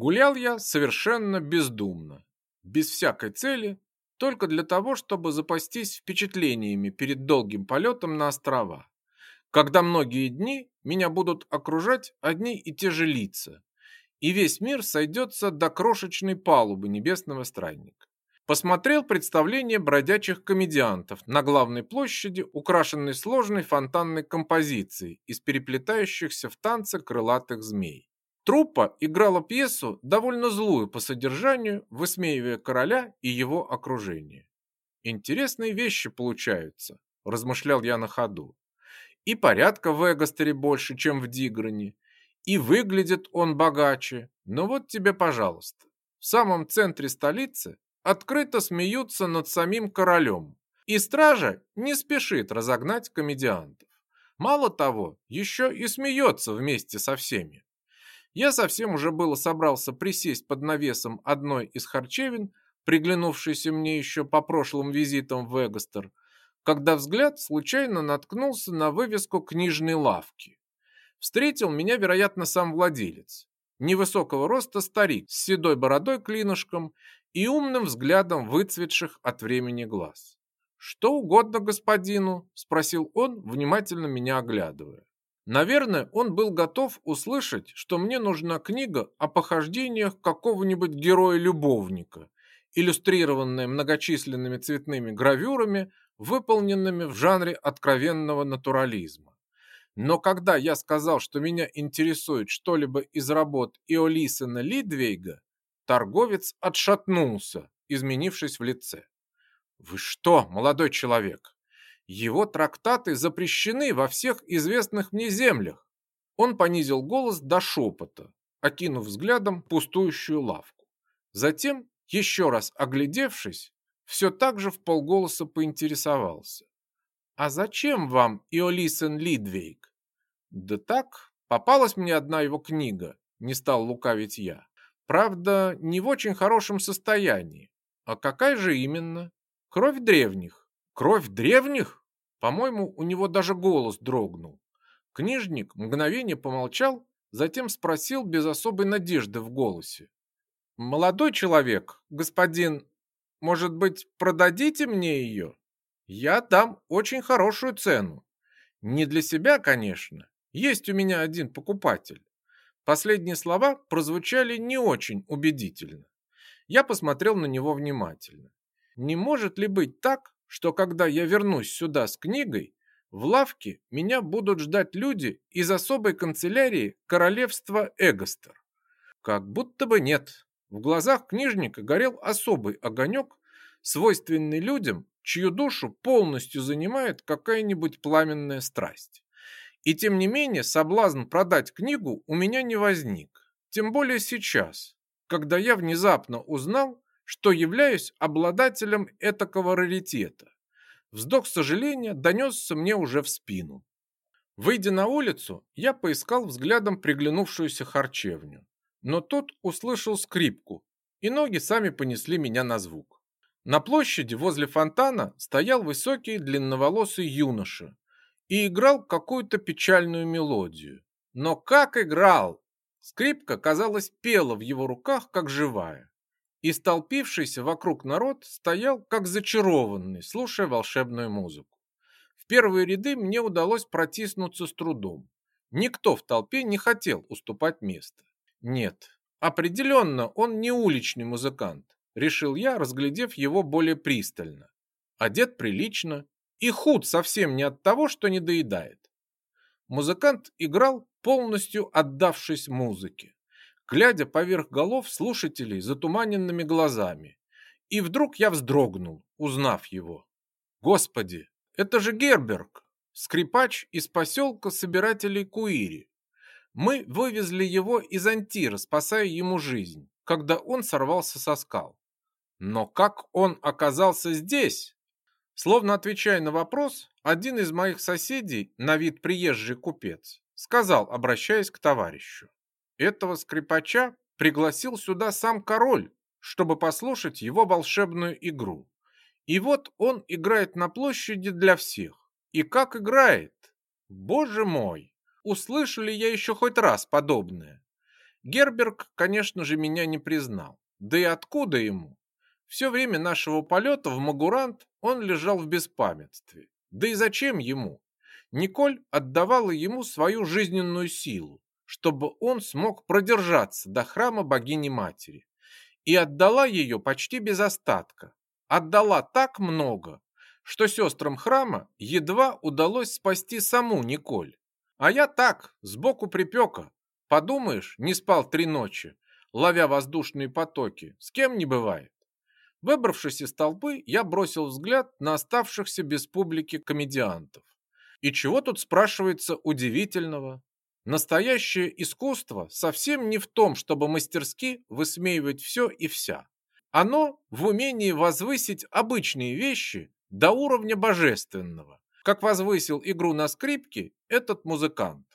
Гулял я совершенно бездумно, без всякой цели, только для того, чтобы запастись впечатлениями перед долгим полетом на острова, когда многие дни меня будут окружать одни и те же лица, и весь мир сойдется до крошечной палубы небесного странника. Посмотрел представление бродячих комедиантов на главной площади, украшенной сложной фонтанной композицией из переплетающихся в танце крылатых змей. Труппа играла пьесу, довольно злую по содержанию, высмеивая короля и его окружение. «Интересные вещи получаются», – размышлял я на ходу. «И порядка в Эгостере больше, чем в Дигране, и выглядит он богаче, но вот тебе, пожалуйста, в самом центре столицы открыто смеются над самим королем, и стража не спешит разогнать комедиантов. Мало того, еще и смеется вместе со всеми. Я совсем уже было собрался присесть под навесом одной из харчевин, приглянувшейся мне еще по прошлым визитам в Эгостер, когда взгляд случайно наткнулся на вывеску книжной лавки. Встретил меня, вероятно, сам владелец. Невысокого роста старик с седой бородой клинышком и умным взглядом выцветших от времени глаз. «Что угодно господину?» – спросил он, внимательно меня оглядывая. Наверное, он был готов услышать, что мне нужна книга о похождениях какого-нибудь героя-любовника, иллюстрированная многочисленными цветными гравюрами, выполненными в жанре откровенного натурализма. Но когда я сказал, что меня интересует что-либо из работ Иолисена Лидвейга, Торговец отшатнулся, изменившись в лице. «Вы что, молодой человек? Его трактаты запрещены во всех известных мне землях!» Он понизил голос до шепота, окинув взглядом пустующую лавку. Затем, еще раз оглядевшись, все так же в полголоса поинтересовался. «А зачем вам Иолисен Лидвейк?» «Да так, попалась мне одна его книга», не стал лукавить я. Правда, не в очень хорошем состоянии. А какая же именно? Кровь древних. Кровь древних? По-моему, у него даже голос дрогнул. Книжник мгновение помолчал, затем спросил без особой надежды в голосе. «Молодой человек, господин, может быть, продадите мне ее? Я дам очень хорошую цену. Не для себя, конечно. Есть у меня один покупатель. Последние слова прозвучали не очень убедительно. Я посмотрел на него внимательно. Не может ли быть так, что когда я вернусь сюда с книгой, в лавке меня будут ждать люди из особой канцелярии королевства Эгостер? Как будто бы нет. В глазах книжника горел особый огонек, свойственный людям, чью душу полностью занимает какая-нибудь пламенная страсть. И тем не менее соблазн продать книгу у меня не возник. Тем более сейчас, когда я внезапно узнал, что являюсь обладателем этакого раритета. Вздох сожаления донесся мне уже в спину. Выйдя на улицу, я поискал взглядом приглянувшуюся харчевню. Но тут услышал скрипку, и ноги сами понесли меня на звук. На площади возле фонтана стоял высокий длинноволосый юноша и играл какую-то печальную мелодию. Но как играл! Скрипка, казалось, пела в его руках, как живая. И столпившийся вокруг народ стоял, как зачарованный, слушая волшебную музыку. В первые ряды мне удалось протиснуться с трудом. Никто в толпе не хотел уступать место. Нет, определенно он не уличный музыкант, решил я, разглядев его более пристально. Одет прилично, и худ совсем не от того, что не доедает. Музыкант играл, полностью отдавшись музыке, глядя поверх голов слушателей затуманенными глазами. И вдруг я вздрогнул, узнав его. Господи, это же Герберг, скрипач из поселка собирателей Куири. Мы вывезли его из Антира, спасая ему жизнь, когда он сорвался со скал. Но как он оказался здесь? Словно отвечая на вопрос, один из моих соседей, на вид приезжий купец, сказал, обращаясь к товарищу. Этого скрипача пригласил сюда сам король, чтобы послушать его волшебную игру. И вот он играет на площади для всех. И как играет? Боже мой! Услышали я еще хоть раз подобное? Герберг, конечно же, меня не признал. Да и откуда ему? Все время нашего полета в Магурант он лежал в беспамятстве. Да и зачем ему? Николь отдавала ему свою жизненную силу, чтобы он смог продержаться до храма богини-матери. И отдала ее почти без остатка. Отдала так много, что сестрам храма едва удалось спасти саму Николь. А я так, сбоку припека. Подумаешь, не спал три ночи, ловя воздушные потоки. С кем не бывает. Выбравшись из толпы, я бросил взгляд на оставшихся без публики комедиантов. И чего тут спрашивается удивительного? Настоящее искусство совсем не в том, чтобы мастерски высмеивать все и вся. Оно в умении возвысить обычные вещи до уровня божественного, как возвысил игру на скрипке этот музыкант.